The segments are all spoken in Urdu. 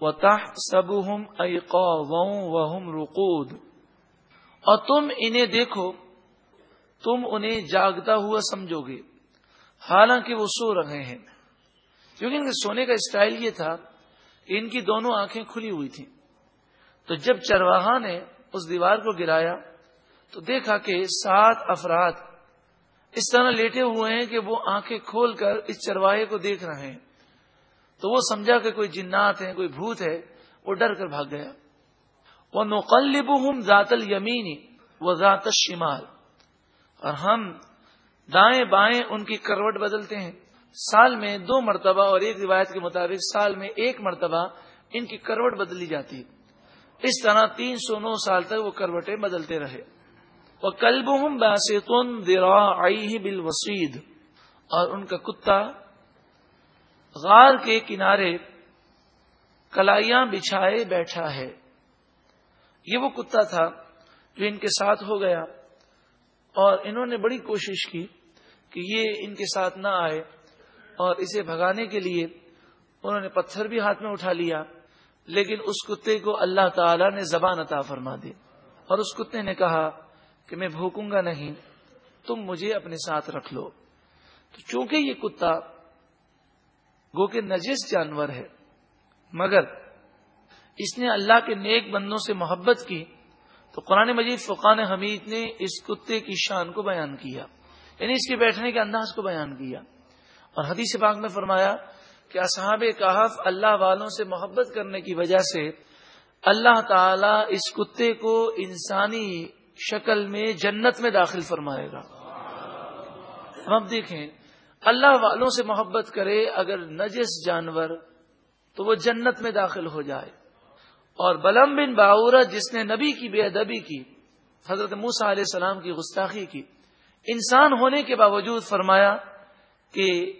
و تاہ سب ہم وہم رقود۔ اور تم انہیں دیکھو، تم انہیں جاگتا ہوا سمجھو گے حالانکہ وہ سو رہے ہیں۔ کیونکہ ان کے سونے کا اسٹائل یہ تھا کہ ان کی دونوں آنکھیں کھلی ہوئی تھیں۔ تو جب چرواہا نے اس دیوار کو گرایا، تو دیکھا کہ سات افراد اس طرح لیٹے ہوئے ہیں کہ وہ آنکھیں کھول کر اس چرواہے کو دیکھ رہے ہیں۔ تو وہ سمجھا کہ کوئی جنات ہیں، کوئی بھوت ہے، وہ ڈر کر بھاگ گیا۔ وہ نقلب ہوں ذات المینی وہ ذات شمال اور ہم دائیں بائیں ان کی کروٹ بدلتے ہیں۔ سال میں دو مرتبہ اور ایک روایت کے مطابق سال میں ایک مرتبہ ان کی کروٹ بدلی جاتی۔ اس طرح تین سو نو سال تک وہ کروٹیں بدلتے رہے۔ وہ کلب ہوں باسن درا آئی بل وسید اور ان کا کتا غار کے کنارے کلائیاں بچھائے بیٹھا ہے۔ یہ وہ کتا تھا جو ان کے ساتھ ہو گیا اور انہوں نے بڑی کوشش کی کہ یہ ان کے ساتھ نہ آئے اور اسے بھگانے کے لیے انہوں نے پتھر بھی ہاتھ میں اٹھا لیا، لیکن اس کتے کو اللہ تعالی نے زبان عطا فرما دی اور اس کتے نے کہا کہ میں بھوکوں گا نہیں، تم مجھے اپنے ساتھ رکھ لو۔ تو چونکہ یہ کتا گو کہ نجس جانور ہے۔ مگر اس نے اللہ کے نیک بندوں سے محبت کی۔ تو قرآن مجید فقان حمید نے اس کتے کی شان کو بیان کیا۔ یعنی اس کے بیٹھنے کے انداز کو بیان کیا۔ اور حدیث پاک میں فرمایا کہ اصحاب کہف اللہ والوں سے محبت کرنے کی وجہ سے اللہ تعالی اس کتے کو انسانی شکل میں جنت میں داخل فرمائے گا۔ ہم اب دیکھیں اللہ والوں سے محبت کرے اگر نجس جانور تو وہ جنت میں داخل ہو جائے۔ اور بلم بن باورا جس نے نبی کی بے ادبی کی، حضرت موسا علیہ السلام کی گستاخی کی، انسان ہونے کے باوجود فرمایا کہ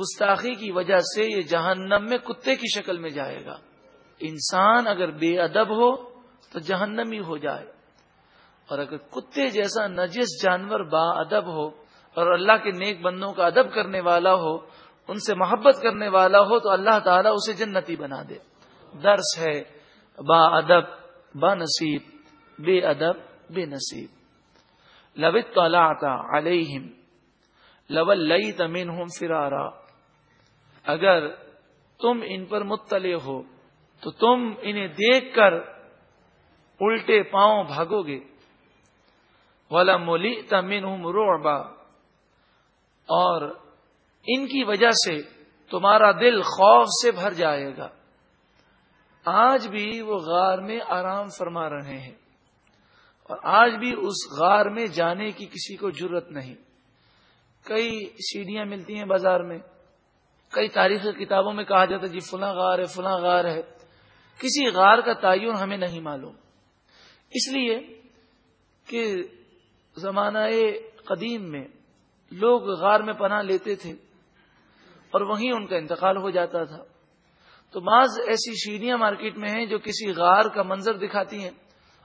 گستاخی کی وجہ سے یہ جہنم میں کتے کی شکل میں جائے گا۔ انسان اگر بے ادب ہو تو جہنمی ہو جائے۔ اور اگر کتے جیسا نجس جانور با ادب ہو اور اللہ کے نیک بندوں کا ادب کرنے والا ہو، ان سے محبت کرنے والا ہو، تو اللہ تعالیٰ اسے جنتی بنا دے۔ درس ہے، با ادب، با نصیب، بے ادب، بے نصیب۔ لبت علیہم لول لئی تمین ہوں فرارا۔ اگر تم ان پر مطلع ہو، تو تم انہیں دیکھ کر الٹے پاؤں بھاگو گے۔ ولا مولی تمین ہوں اور ان کی وجہ سے تمہارا دل خوف سے بھر جائے گا۔ آج بھی وہ غار میں آرام فرما رہے ہیں۔ اور آج بھی اس غار میں جانے کی کسی کو ضرورت نہیں۔ کئی سیڑھیاں ملتی ہیں بازار میں۔ کئی تاریخی کتابوں میں کہا جاتا ہے جی فلاں غار ہے، فلاں غار ہے۔ کسی غار کا تعین ہمیں نہیں معلوم۔ اس لیے کہ زمانہ قدیم میں لوگ غار میں پناہ لیتے تھے اور وہیں ان کا انتقال ہو جاتا تھا۔ تو بعض ایسی سیڑھیاں مارکیٹ میں ہیں جو کسی غار کا منظر دکھاتی ہیں۔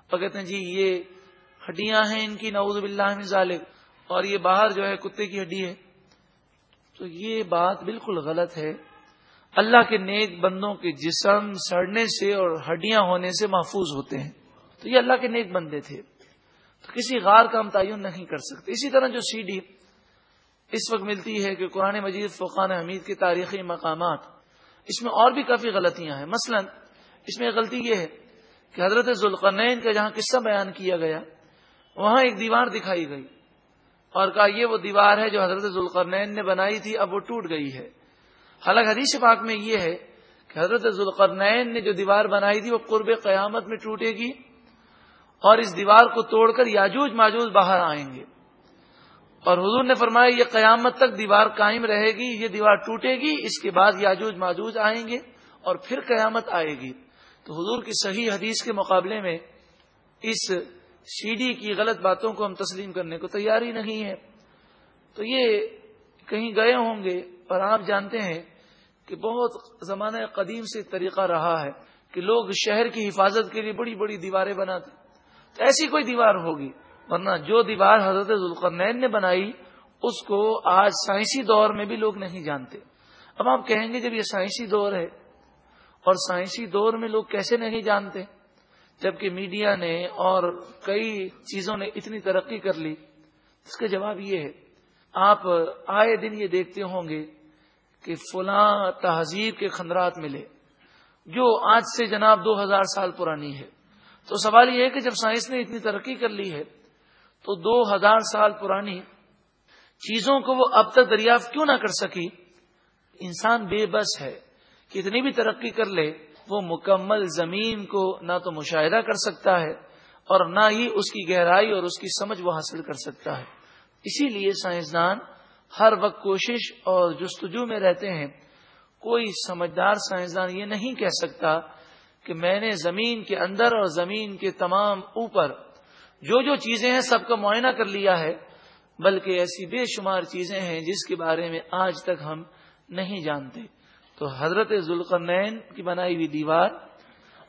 اور کہتے ہیں جی یہ ہڈیاں ہیں ان کی، نعوذ باللہ ظالب اور یہ باہر جو ہے، کتے کی ہڈی ہے۔ تو یہ بات بالکل غلط ہے۔ اللہ کے نیک بندوں کے جسم سڑنے سے اور ہڈیاں ہونے سے محفوظ ہوتے ہیں۔ تو یہ اللہ کے نیک بندے تھے۔ تو کسی غار کا ہم تعین نہیں کر سکتے۔ اسی طرح جو سی ڈی اس وقت ملتی ہے کہ قرآن مجید فقان حمید کے تاریخی مقامات اس میں اور بھی کافی غلطیاں ہیں۔ مثلا، اس میں غلطی یہ ہے کہ حضرت ذوالقرنین کا جہاں قصہ بیان کیا گیا، وہاں ایک دیوار دکھائی گئی اور کہا یہ وہ دیوار ہے جو حضرت ذوالقرنین نے بنائی تھی، اب وہ ٹوٹ گئی ہے۔ حالانکہ حدیث پاک میں یہ ہے کہ حضرت ذوالقرنین نے جو دیوار بنائی تھی، وہ قرب قیامت میں ٹوٹے گی اور اس دیوار کو توڑ کر یاجوج ماجوج باہر آئیں گے۔ اور حضور نے فرمایا، یہ قیامت تک دیوار قائم رہے گی، یہ دیوار ٹوٹے گی، اس کے بعد یاجوج ماجوج آئیں گے اور پھر قیامت آئے گی۔ تو حضور کی صحیح حدیث کے مقابلے میں اس سیڑھی کی غلط باتوں کو ہم تسلیم کرنے کو تیار ہی نہیں ہے تو یہ کہیں گئے ہوں گے اور آپ جانتے ہیں کہ بہت زمانہ قدیم سے طریقہ رہا ہے کہ لوگ شہر کی حفاظت کے لیے بڑی بڑی دیواریں بناتے۔ تو ایسی کوئی دیوار ہوگی۔ ورنہ جو دیوار حضرت ذوالقرنین نے بنائی، اس کو آج سائنسی دور میں بھی لوگ نہیں جانتے۔ اب آپ کہیں گے جب یہ سائنسی دور ہے، اور سائنسی دور میں لوگ کیسے نہیں جانتے؟ جبکہ میڈیا نے اور کئی چیزوں نے اتنی ترقی کر لی۔ اس کا جواب یہ ہے، آپ آئے دن یہ دیکھتے ہوں گے کہ فلاں تہذیب کے خندرات ملے، جو آج سے جناب دو ہزار سال پرانی ہے۔ تو سوال یہ ہے کہ جب سائنس نے اتنی ترقی کر لی ہے تو دو ہزار سال پرانی چیزوں کو وہ اب تک دریافت کیوں نہ کر سکی؟ انسان بے بس ہے۔ کتنی بھی ترقی کر لے، وہ مکمل زمین کو نہ تو مشاہدہ کر سکتا ہے اور نہ ہی اس کی گہرائی اور اس کی سمجھ وہ حاصل کر سکتا ہے۔ اسی لیے سائنسدان ہر وقت کوشش اور جستجو میں رہتے ہیں۔ کوئی سمجھدار سائنسدان یہ نہیں کہہ سکتا کہ میں نے زمین کے اندر اور زمین کے تمام اوپر جو جو چیزیں ہیں سب کا معائنہ کر لیا ہے، بلکہ ایسی بے شمار چیزیں ہیں جس کے بارے میں آج تک ہم نہیں جانتے۔ تو حضرت ذوالقرنین کی بنائی ہوئی دیوار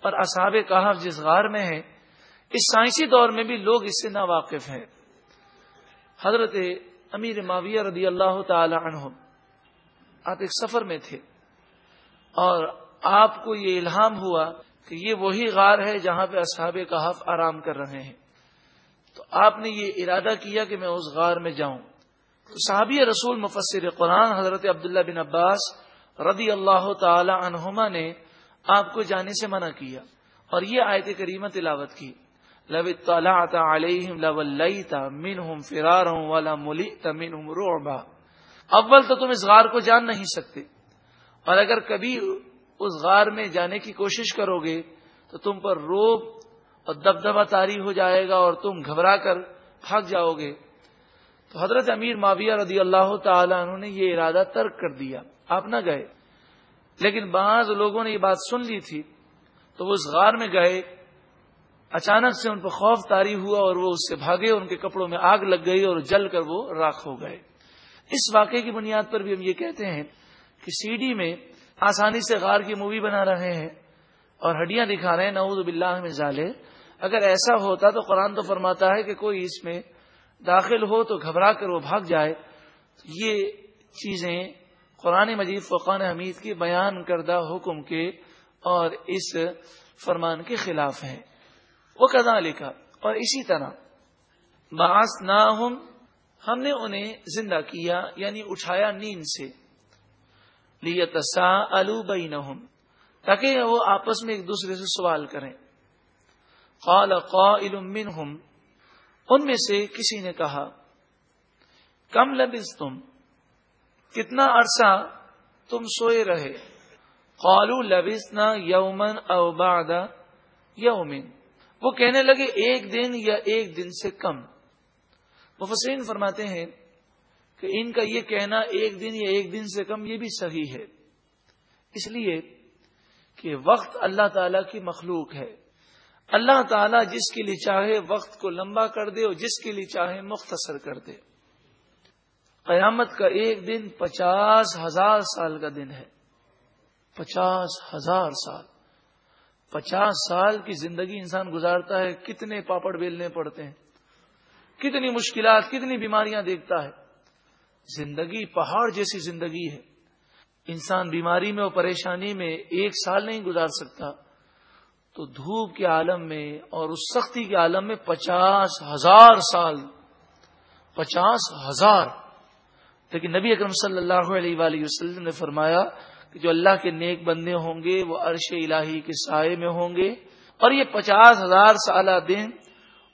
اور اصحاب کہاف جس غار میں ہے اس سائنسی دور میں بھی لوگ اس سے نا واقف ہیں۔ حضرت امیر معاویہ رضی اللہ تعالی عنہ آپ ایک سفر میں تھے اور آپ کو یہ الہام ہوا کہ یہ وہی غار ہے جہاں پہ اصحاب کہف آرام کر رہے ہیں۔ آپ نے یہ ارادہ کیا کہ میں اس غار میں جاؤں۔ تو صحابی رسول مفسر قرآن حضرت عبداللہ بن عباس رضی اللہ تعالی عنہما نے آپ کو جانے سے منع کیا اور یہ آیت کریمہ تلاوت کی۔ لب فرار والا ملی رعبا۔ اول تو تم اس غار کو جان نہیں سکتے۔ اور اگر کبھی اس غار میں جانے کی کوشش کرو گے تو تم پر روب اور دبدبا تاری ہو جائے گا اور تم گھبرا کر بھاگ جاؤ گے۔ تو حضرت امیر معاویہ رضی اللہ تعالی عنہ نے یہ ارادہ ترک کر دیا۔ آپ نہ گئے۔ لیکن بعض لوگوں نے یہ بات سن لی تھی۔ تو وہ اس غار میں گئے۔ اچانک سے ان پر خوف تاری ہوا اور وہ اس سے بھاگے۔ ان کے کپڑوں میں آگ لگ گئی اور جل کر وہ راکھ ہو گئے۔ اس واقعے کی بنیاد پر بھی ہم یہ کہتے ہیں کہ سی ڈی میں آسانی سے غار کی مووی بنا رہے ہیں اور ہڈیاں دکھا رہے ہیں۔ نعوذ باللہ میں ظالے اگر ایسا ہوتا تو قرآن تو فرماتا ہے کہ کوئی اس میں داخل ہو تو گھبرا کر وہ بھاگ جائے۔ یہ چیزیں قرآن مجید فقان حمید کی بیان کردہ حکم کے اور اس فرمان کے خلاف ہیں۔ وہ کدا لکھا اور اسی طرح۔ باس نہ ہم نے انہیں زندہ کیا یعنی اٹھایا نیند سے۔ لیتسا الو بئی تاکہ وہ آپس میں ایک دوسرے سے سوال کریں۔ قال قائل منهم. ان میں سے کسی نے کہا، کم لبس تم کتنا عرصہ تم سوئے رہے؟ قالو لبسنا یومن او بعد یومن وہ کہنے لگے، ایک دن یا ایک دن سے کم. مفسرین فرماتے ہیں کہ ان کا یہ کہنا ایک دن یا ایک دن سے کم یہ بھی صحیح ہے، اس لیے کہ وقت اللہ تعالی کی مخلوق ہے۔ اللہ تعالیٰ جس کے لیے چاہے وقت کو لمبا کر دے اور جس کے لیے چاہے مختصر کر دے۔ قیامت کا ایک دن پچاس ہزار سال کا دن ہے۔ پچاس ہزار سال۔ پچاس سال کی زندگی انسان گزارتا ہے، کتنے پاپڑ بیلنے پڑتے ہیں۔ کتنی مشکلات، کتنی بیماریاں دیکھتا ہے۔ زندگی پہاڑ جیسی زندگی ہے۔ انسان بیماری میں اور پریشانی میں ایک سال نہیں گزار سکتا۔ تو دھوپ کے عالم میں اور اس سختی کے عالم میں پچاس ہزار سال، پچاس ہزار۔ لیکن نبی اکرم صلی اللہ علیہ وآلہ وسلم نے فرمایا کہ جو اللہ کے نیک بندے ہوں گے، وہ عرش الہی کے سائے میں ہوں گے۔ اور یہ پچاس ہزار سالہ دن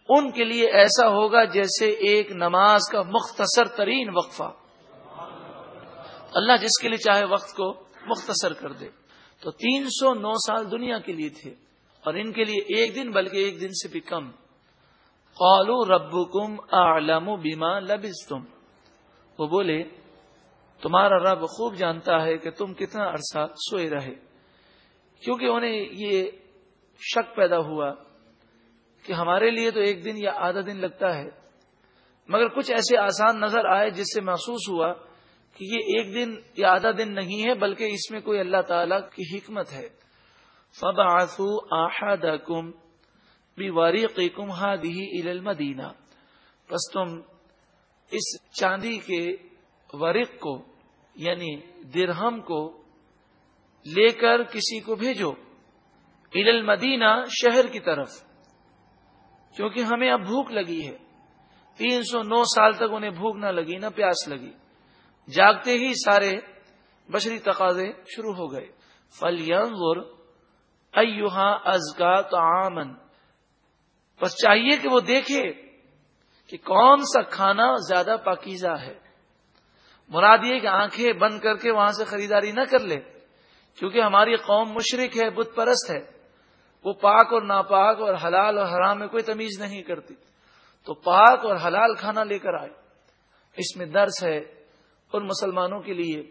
ان کے لیے ایسا ہوگا جیسے ایک نماز کا مختصر ترین وقفہ۔ اللہ جس کے لیے چاہے وقت کو مختصر کر دے۔ تو تین سو نو سال دنیا کے لیے تھے۔ اور ان کے لیے ایک دن بلکہ ایک دن سے بھی کم۔ قالو رب کم آلم بیما تم وہ بولے، تمہارا رب خوب جانتا ہے کہ تم کتنا عرصہ سوئے رہے۔ کیونکہ انہیں یہ شک پیدا ہوا کہ ہمارے لیے تو ایک دن یا آدھا دن لگتا ہے۔ مگر کچھ ایسے آسان نظر آئے جس سے محسوس ہوا کہ یہ ایک دن یا آدھا دن نہیں ہے، بلکہ اس میں کوئی اللہ تعالی کی حکمت ہے۔ فبعثوا احدكم بورقكم هذه الى المدینہ بس تم اس چاندی کے ورق کو یعنی درہم کو لے کر کسی کو بھیجو ال المدینہ شہر کی طرف، کیونکہ ہمیں اب بھوک لگی ہے۔ تین سو نو سال تک انہیں بھوک نہ لگی، نہ پیاس لگی۔ جاگتے ہی سارے بشری تقاضے شروع ہو گئے۔ فل ایوہا ازگا تو آمن بس چاہیے کہ وہ دیکھے کہ کون سا کھانا زیادہ پاکیزہ ہے۔ مراد یہ کہ آنکھیں بند کر کے وہاں سے خریداری نہ کر لے، کیونکہ ہماری قوم مشرق ہے، بت پرست ہے۔ وہ پاک اور ناپاک اور حلال اور حرام میں کوئی تمیز نہیں کرتی۔ تو پاک اور حلال کھانا لے کر آئے۔ اس میں درس ہے ان مسلمانوں کے لیے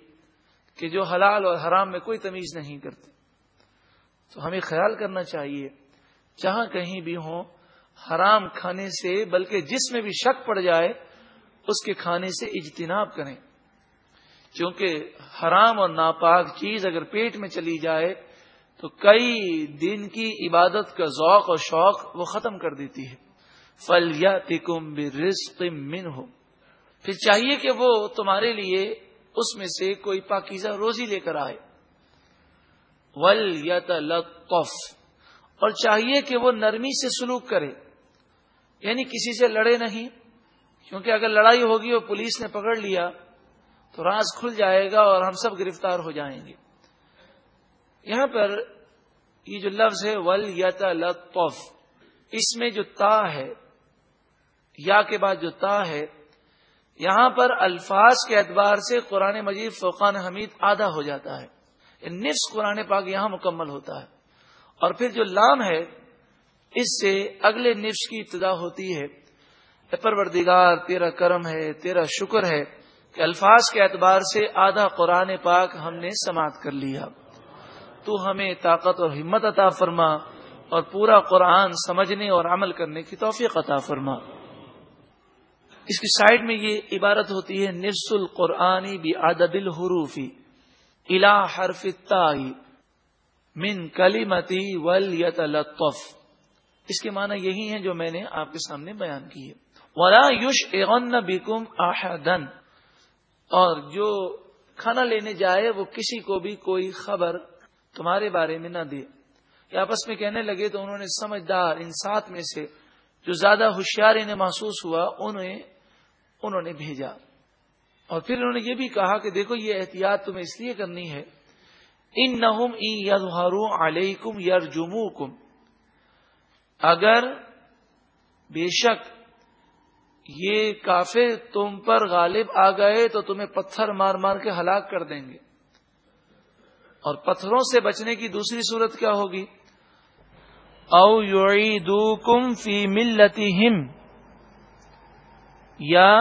کہ جو حلال اور حرام میں کوئی تمیز نہیں کرتے۔ تو ہمیں خیال کرنا چاہیے، جہاں کہیں بھی ہوں، حرام کھانے سے بلکہ جس میں بھی شک پڑ جائے، اس کے کھانے سے اجتناب کریں۔ کیونکہ حرام اور ناپاک چیز اگر پیٹ میں چلی جائے، تو کئی دن کی عبادت کا ذوق اور شوق وہ ختم کر دیتی ہے۔ فل یا تکم من ہو پھر چاہیے کہ وہ تمہارے لیے اس میں سے کوئی پاکیزہ روزی لے کر آئے۔ ول یا اور چاہیے کہ وہ نرمی سے سلوک کرے۔ یعنی کسی سے لڑے نہیں، کیونکہ اگر لڑائی ہوگی اور پولیس نے پکڑ لیا، تو راز کھل جائے گا اور ہم سب گرفتار ہو جائیں گے۔ یہاں پر یہ جو لفظ ہے ول یا لطف اس میں جو تا ہے، یا کے بعد جو تا ہے، یہاں پر الفاظ کے اعتبار سے قرآن مجید فوقان حمید آدھا ہو جاتا ہے۔ نفس قرآن پاک یہاں مکمل ہوتا ہے۔ اور پھر جو لام ہے، اس سے اگلے نفس کی ابتدا ہوتی ہے۔ پروردگار، تیرا کرم ہے، تیرا شکر ہے کہ الفاظ کے اعتبار سے آدھا قرآن پاک ہم نے سماعت کر لیا۔ تو ہمیں طاقت اور ہمت عطا فرما اور پورا قرآن سمجھنے اور عمل کرنے کی توفیق عطا فرما۔ اس کی سائڈ میں یہ عبارت ہوتی ہے نرس القرآنی بھی ادب الحروفی الا حرف من کلیمتی ول یتلطف اس کے معنی یہی ہیں جو میں نے آپ کے سامنے بیان کی ہے۔ ولا یوش اغن بیکم آحدن اور جو کھانا لینے جائے وہ کسی کو بھی کوئی خبر تمہارے بارے میں نہ دے۔ یا آپس میں کہنے لگے تو انہوں نے سمجھدار ان سات میں سے جو زیادہ ہوشیار انہیں محسوس ہوا، انہیں انہوں نے بھیجا۔ اور پھر انہوں نے یہ بھی کہا کہ دیکھو یہ احتیاط تمہیں اس لیے کرنی ہے۔ ان نہ علیکم یر اگر بے شک یہ کافر تم پر غالب آ گئے تو تمہیں پتھر مار مار کے ہلاک کر دیں گے۔ اور پتھروں سے بچنے کی دوسری صورت کیا ہوگی؟ او یو کم فی ملتی یا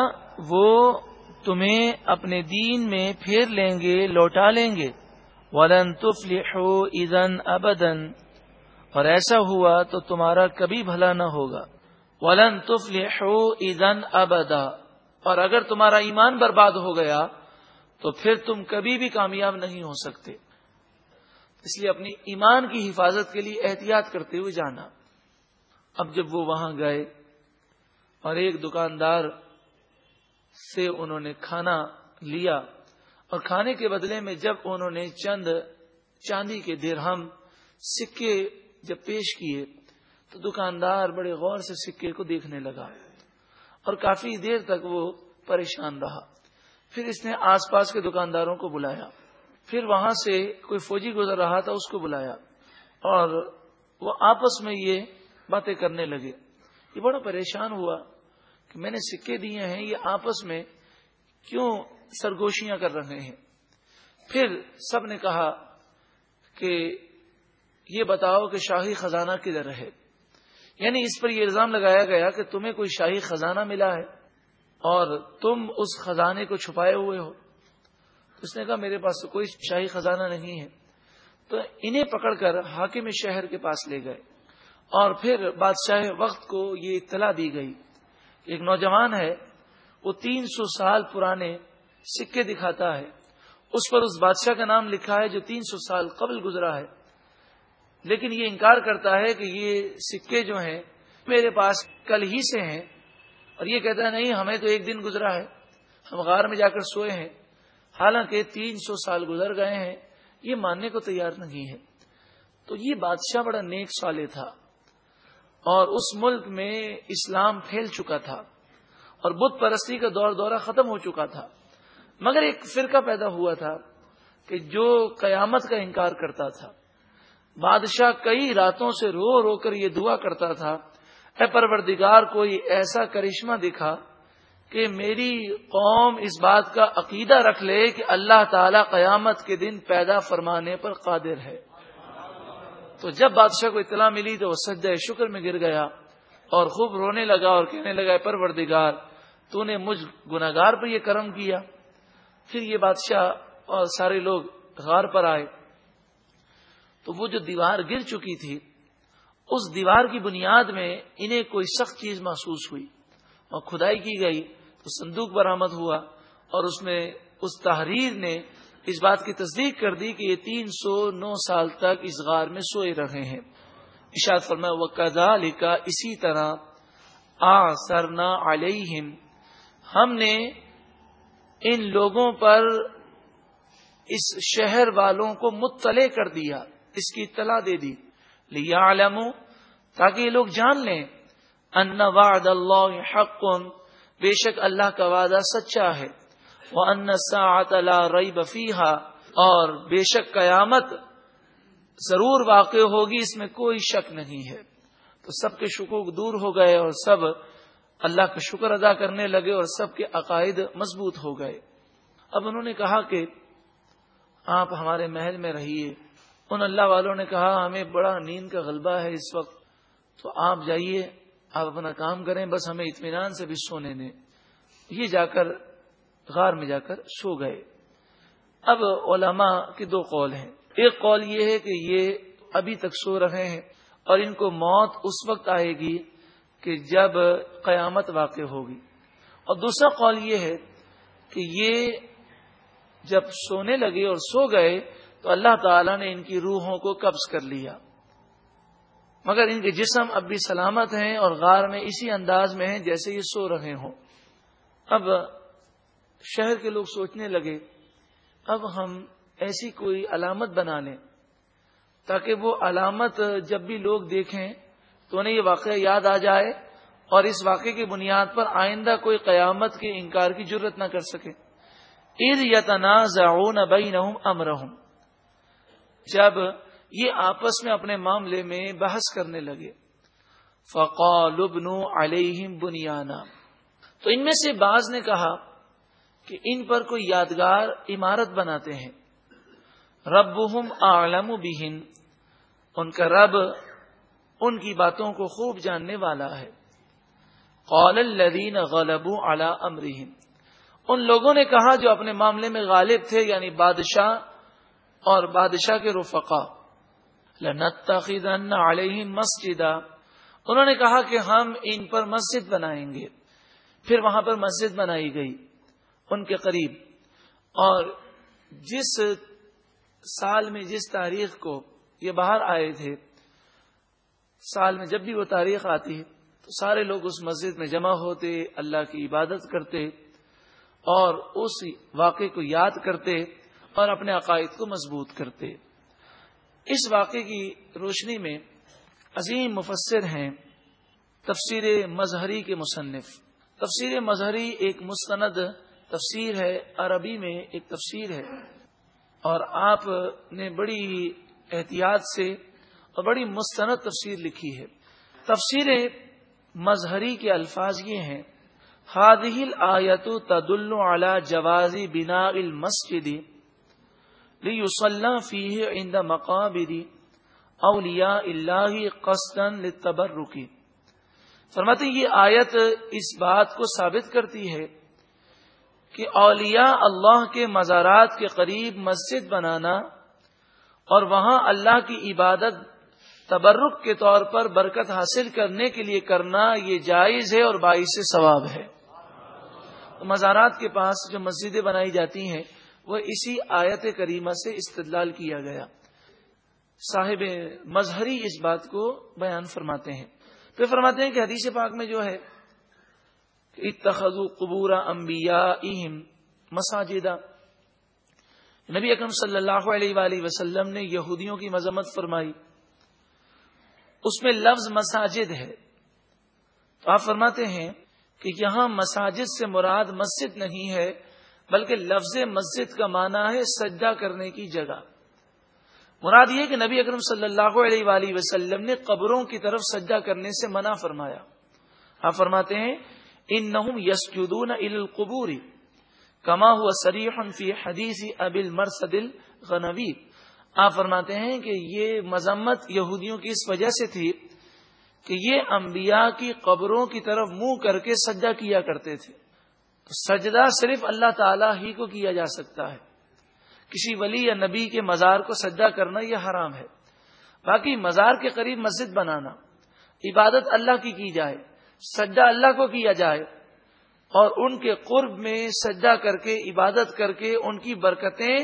وہ تمہیں اپنے دین میں پھیر لیں گے، لوٹا لیں گے۔ ولن تفلحو اذن ابدن اور ایسا ہوا تو تمہارا کبھی بھلا نہ ہوگا۔ ولن تفلحو اذن ابدا اور اگر تمہارا ایمان برباد ہو گیا تو پھر تم کبھی بھی کامیاب نہیں ہو سکتے۔ اس لیے اپنی ایمان کی حفاظت کے لیے احتیاط کرتے ہوئے جانا۔ اب جب وہ وہاں گئے اور ایک دکاندار سے انہوں نے کھانا لیا۔ اور کھانے کے بدلے میں جب انہوں نے چند چاندی کے درہم سکے جب پیش کیے، تو دکاندار بڑے غور سے سکے کو دیکھنے لگا۔ اور کافی دیر تک وہ پریشان رہا۔ پھر اس نے آس پاس کے دکانداروں کو بلایا۔ پھر وہاں سے کوئی فوجی گزر رہا تھا، اس کو بلایا۔ اور وہ آپس میں یہ باتیں کرنے لگے۔ یہ بڑا پریشان ہوا۔ کہ میں نے سکے دیے ہیں، یہ آپس میں کیوں سرگوشیاں کر رہے ہیں؟ پھر سب نے کہا کہ یہ بتاؤ کہ شاہی خزانہ کدھر ہے؟ یعنی اس پر یہ الزام لگایا گیا کہ تمہیں کوئی شاہی خزانہ ملا ہے اور تم اس خزانے کو چھپائے ہوئے ہو۔ اس نے کہا، میرے پاس تو کوئی شاہی خزانہ نہیں ہے۔ تو انہیں پکڑ کر حاکم شہر کے پاس لے گئے اور پھر بادشاہ وقت کو یہ اطلاع دی گئی ایک نوجوان ہے، وہ تین سو سال پرانے سکے دکھاتا ہے۔ اس پر اس بادشاہ کا نام لکھا ہے جو تین سو سال قبل گزرا ہے۔ لیکن یہ انکار کرتا ہے کہ یہ سکے جو ہیں، میرے پاس کل ہی سے ہیں۔ اور یہ کہتا ہے، نہیں، ہمیں تو ایک دن گزرا ہے۔ ہم غار میں جا کر سوئے ہیں۔ حالانکہ تین سو سال گزر گئے ہیں۔ یہ ماننے کو تیار نہیں ہے۔ تو یہ بادشاہ بڑا نیک سالے تھا۔ اور اس ملک میں اسلام پھیل چکا تھا اور بت پرستی کا دور دورہ ختم ہو چکا تھا۔ مگر ایک فرقہ پیدا ہوا تھا کہ جو قیامت کا انکار کرتا تھا۔ بادشاہ کئی راتوں سے رو رو کر یہ دعا کرتا تھا، اے پروردگار، کوئی ایسا کرشمہ دکھا کہ میری قوم اس بات کا عقیدہ رکھ لے کہ اللہ تعالی قیامت کے دن پیدا فرمانے پر قادر ہے۔ تو جب بادشاہ کو اطلاع ملی تو وہ سجدہ شکر میں گر گیا اور خوب رونے لگا اور کہنے لگا پروردگار، تو نے مجھ گناگار پر یہ کرم کیا۔ پھر یہ بادشاہ اور سارے لوگ غار پر آئے۔ تو وہ جو دیوار گر چکی تھی، اس دیوار کی بنیاد میں انہیں کوئی سخت چیز محسوس ہوئی اور کھدائی کی گئی۔ تو صندوق برآمد ہوا اور اس میں، اس تحریر نے اس بات کی تصدیق کر دی کہ یہ تین سو نو سال تک اس غار میں سوئے رہے ہیں۔ اشاد فرما و لکھا اسی طرح آ سرنا علیہم۔ ہم نے ان لوگوں پر اس شہر والوں کو مطلع کر دیا، اس کی اطلاع دے دی۔ لیا عالم تاکہ یہ لوگ جان لیں۔ ان وعد اللہ حق۔ بے شک اللہ کا وعدہ سچا ہے۔ وہ لا رئی بفیحا اور بے شک قیامت ضرور واقع ہوگی، اس میں کوئی شک نہیں ہے۔ تو سب کے شکوک دور ہو گئے اور سب اللہ کا شکر ادا کرنے لگے اور سب کے عقائد مضبوط ہو گئے۔ اب انہوں نے کہا کہ آپ ہمارے محل میں رہیے۔ ان اللہ والوں نے کہا، ہمیں بڑا نیند کا غلبہ ہے اس وقت۔ تو آپ جائیے، آپ اپنا کام کریں، بس ہمیں اطمینان سے بھی سونے دیں۔ یہ جا کر غار میں جا کر سو گئے۔ اب علماء کے دو قول ہیں۔ ایک قول یہ ہے کہ یہ ابھی تک سو رہے ہیں اور ان کو موت اس وقت آئے گی کہ جب قیامت واقع ہوگی۔ اور دوسرا قول یہ ہے کہ یہ جب سونے لگے اور سو گئے تو اللہ تعالی نے ان کی روحوں کو قبض کر لیا۔ مگر ان کے جسم اب بھی سلامت ہیں اور غار میں اسی انداز میں ہیں جیسے یہ سو رہے ہوں۔ اب شہر کے لوگ سوچنے لگے، اب ہم ایسی کوئی علامت بنا لیں۔ تاکہ وہ علامت جب بھی لوگ دیکھیں تو انہیں یہ واقعہ یاد آ جائے اور اس واقعے کی بنیاد پر آئندہ کوئی قیامت کے انکار کی ضرورت نہ کر سکے۔ عید یا تنازع امرحم جب یہ آپس میں اپنے معاملے میں بحث کرنے لگے فقال ابن علیہم بنیانا۔ تو ان میں سے بعض نے کہا کہ ان پر کوئی یادگار عمارت بناتے ہیں۔ رب عالم بہن، ان کا رب ان کی باتوں کو خوب جاننے والا ہے۔ قول الذین غلبوا علی امرہم، ان لوگوں نے کہا جو اپنے معاملے میں غالب تھے یعنی بادشاہ اور بادشاہ کے رفقا۔ لنتخذن علیہم مسجدا، انہوں نے کہا کہ ہم ان پر مسجد بنائیں گے۔ پھر وہاں پر مسجد بنائی گئی۔ ان کے قریب۔ اور جس سال میں جس تاریخ کو یہ باہر آئے تھے، سال میں جب بھی وہ تاریخ آتی تو سارے لوگ اس مسجد میں جمع ہوتے، اللہ کی عبادت کرتے اور اس واقعے کو یاد کرتے اور اپنے عقائد کو مضبوط کرتے۔ اس واقعے کی روشنی میں عظیم مفسر ہیں تفسیر مظہری کے مصنف۔ تفسیر مظہری ایک مستند تفسیر ہے، عربی میں ایک تفسیر ہے۔ اور آپ نے بڑی احتیاط سے اور بڑی مستند تفسیر لکھی ہے۔ تفسیر مظہری کے الفاظ یہ ہیں۔ حادل آیت تدل اعلی جوازی بنا المسجد لیصلی فیہ عند مقابر اولیاء اللہ قصدن للتبرکی فرماتے یہ آیت اس بات کو ثابت کرتی ہے کہ اولیاء اللہ کے مزارات کے قریب مسجد بنانا اور وہاں اللہ کی عبادت تبرک کے طور پر برکت حاصل کرنے کے لیے کرنا یہ جائز ہے اور باعث ثواب ہے۔ مزارات کے پاس جو مسجدیں بنائی جاتی ہیں، وہ اسی آیت کریمہ سے استدلال کیا گیا۔ صاحب مظہری اس بات کو بیان فرماتے ہیں۔ پھر فرماتے ہیں کہ حدیث پاک میں جو ہے اتخذوا قبور انبیاء مساجدہ نبی اکرم صلی اللہ علیہ وآلہ وسلم نے یہودیوں کی مذمت فرمائی. اس میں لفظ مساجد ہے. تو آپ فرماتے ہیں کہ یہاں مساجد سے مراد مسجد نہیں ہے، بلکہ لفظ مسجد کا معنی ہے سجدہ کرنے کی جگہ. مراد یہ کہ نبی اکرم صلی اللہ علیہ وآلہ وسلم نے قبروں کی طرف سجدہ کرنے سے منع فرمایا. آپ فرماتے ہیں ان نہ یس القبوری کما ہوا سریح فی حدیث ابل مرسدل غنوی آپ فرماتے ہیں کہ یہ مذمت یہودیوں کی اس وجہ سے تھی کہ یہ انبیاء کی قبروں کی طرف منہ کر کے سجدہ کیا کرتے تھے۔ تو سجدہ صرف اللہ تعالی ہی کو کیا جا سکتا ہے۔ کسی ولی یا نبی کے مزار کو سجدہ کرنا یہ حرام ہے۔ باقی مزار کے قریب مسجد بنانا، عبادت اللہ کی کی جائے۔ سجدہ اللہ کو کیا جائے اور ان کے قرب میں سجدہ کر کے، عبادت کر کے ان کی برکتیں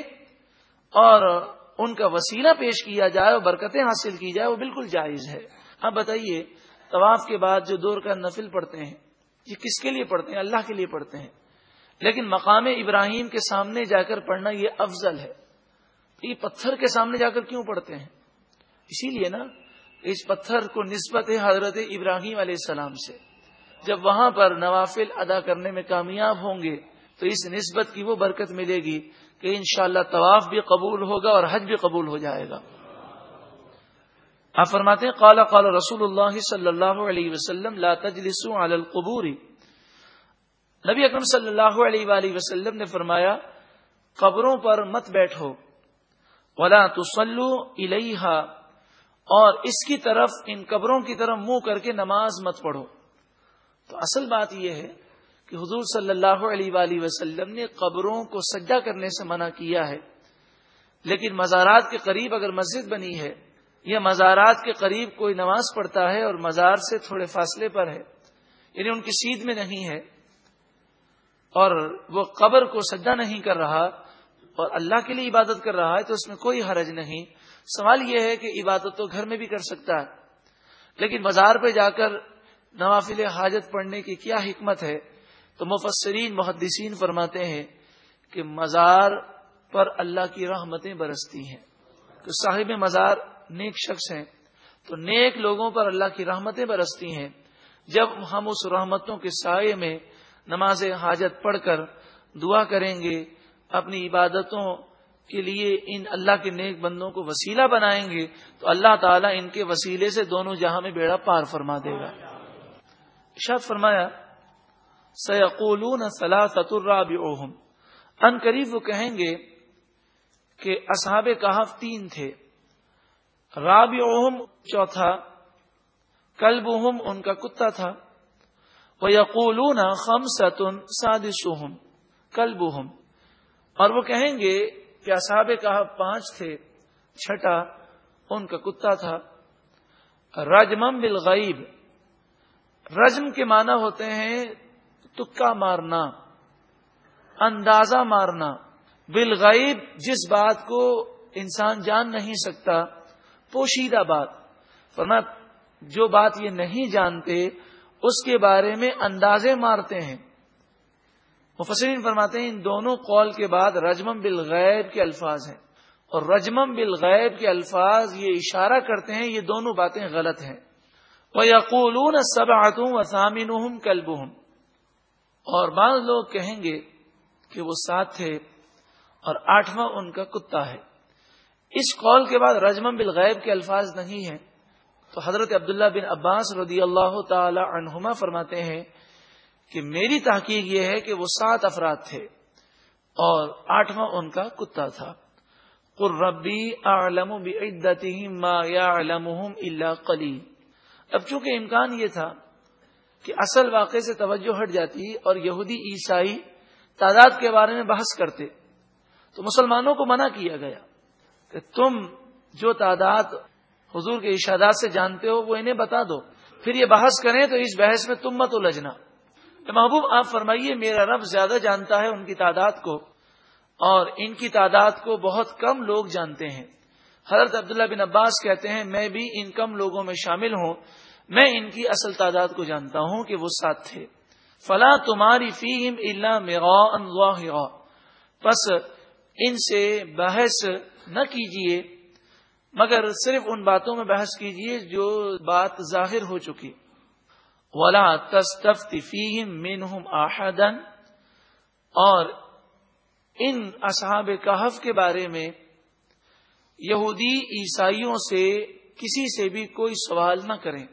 اور ان کا وسیلہ پیش کیا جائے اور برکتیں حاصل کی جائے، وہ بالکل جائز ہے۔ اب بتائیے، طواف کے بعد جو دور کا نفل پڑھتے ہیں، یہ کس کے لیے پڑھتے ہیں؟ اللہ کے لیے پڑھتے ہیں۔ لیکن مقام ابراہیم کے سامنے جا کر پڑھنا یہ افضل ہے۔ یہ پتھر کے سامنے جا کر کیوں پڑھتے ہیں؟ اسی لیے نا، اس پتھر کو نسبت ہے حضرت ابراہیم علیہ السلام سے۔ جب وہاں پر نوافل ادا کرنے میں کامیاب ہوں گے، تو اس نسبت کی وہ برکت ملے گی کہ انشاءاللہ اللہ طواف بھی قبول ہوگا اور حج بھی قبول ہو جائے گا۔ آپ فرماتے ہیں، قال قال رسول اللہ صلی اللہ علیہ وسلم، لا تجلسوا علی القبور۔ نبی اکرم صلی اللہ علیہ وآلہ وسلم نے فرمایا، قبروں پر مت بیٹھو، ولا تصلوا الیہا، اور اس کی طرف، ان قبروں کی طرف منہ کر کے نماز مت پڑھو۔ تو اصل بات یہ ہے کہ حضور صلی اللہ علیہ وآلہ وسلم نے قبروں کو سجا کرنے سے منع کیا ہے۔ لیکن مزارات کے قریب اگر مسجد بنی ہے یا مزارات کے قریب کوئی نماز پڑھتا ہے اور مزار سے تھوڑے فاصلے پر ہے یعنی ان کی سیدھ میں نہیں ہے اور وہ قبر کو سجا نہیں کر رہا اور اللہ کے لیے عبادت کر رہا ہے تو اس میں کوئی حرج نہیں۔ سوال یہ ہے کہ عبادت تو گھر میں بھی کر سکتا ہے، لیکن مزار پہ جا کر نوافل حاجت پڑھنے کی کیا حکمت ہے؟ تو مفسرین، محدثین فرماتے ہیں کہ مزار پر اللہ کی رحمتیں برستی ہیں۔ تو صاحب مزار نیک شخص ہیں، تو نیک لوگوں پر اللہ کی رحمتیں برستی ہیں۔ جب ہم اس رحمتوں کے سائے میں نماز حاجت پڑھ کر دعا کریں گے، اپنی عبادتوں کے لیے ان اللہ کے نیک بندوں کو وسیلہ بنائیں گے، تو اللہ تعالیٰ ان کے وسیلے سے دونوں جہاں میں بیڑا پار فرما دے گا۔ ارشاد فرمایا سیقولون ثلاثت الرابعهم ان قریب وہ کہیں گے کہ اصحاب کہف تین تھے۔ رابعهم چوتھا کلبهم ان کا کتا تھا۔ وہ یقولون خمسۃ سادسهم کلبهم اور وہ کہیں گے کہ اصحاب کہف پانچ تھے، چھٹا ان کا کتا تھا۔ رجمم بالغیب رجم کے معنی ہوتے ہیں تکا مارنا، اندازہ مارنا۔ بالغیب جس بات کو انسان جان نہیں سکتا، پوشیدہ بات۔ فرما، جو بات یہ نہیں جانتے، اس کے بارے میں اندازے مارتے ہیں۔ مفسرین فرماتے ہیں، ان دونوں قول کے بعد رجمم بالغیب کے الفاظ ہیں۔ اور رجمم بالغیب کے الفاظ یہ اشارہ کرتے ہیں، یہ دونوں باتیں غلط ہیں۔ وہ یقولون سب آتوں و سامین اور بعض لوگ کہیں گے کہ وہ سات تھے اور آٹھواں ان کا کتا ہے۔ اس قول کے بعد رجمم بالغیب کے الفاظ نہیں ہیں۔ تو حضرت عبداللہ بن عباس رضی اللہ تعالی عنہما فرماتے ہیں کہ میری تحقیق یہ ہے کہ وہ سات افراد تھے اور آٹھواں ان کا کتا تھا۔ قربی اعلم بعدتهم ما يعلمهم الا قلیل اب چونکہ امکان یہ تھا کہ اصل واقعے سے توجہ ہٹ جاتی اور یہودی عیسائی تعداد کے بارے میں بحث کرتے تو مسلمانوں کو منع کیا گیا کہ تم جو تعداد حضور کے ارشادات سے جانتے ہو وہ انہیں بتا دو۔ پھر یہ بحث کریں تو اس بحث میں تم مت الجھنا۔ محبوب، آپ فرمائیے، میرا رب زیادہ جانتا ہے ان کی تعداد کو اور ان کی تعداد کو بہت کم لوگ جانتے ہیں۔ حضرت عبداللہ بن عباس کہتے ہیں، میں بھی ان کم لوگوں میں شامل ہوں۔ میں ان کی اصل تعداد کو جانتا ہوں کہ وہ ساتھ تھے۔ فلاں تمہاری فیم اللہ بس ان سے بحث نہ کیجیے مگر صرف ان باتوں میں بحث کیجیے جو بات ظاہر ہو چکی۔ ولا تصطفی منہم آحدن اور ان اصحاب کہف کے بارے میں یہودی عیسائیوں سے کسی سے بھی کوئی سوال نہ کریں۔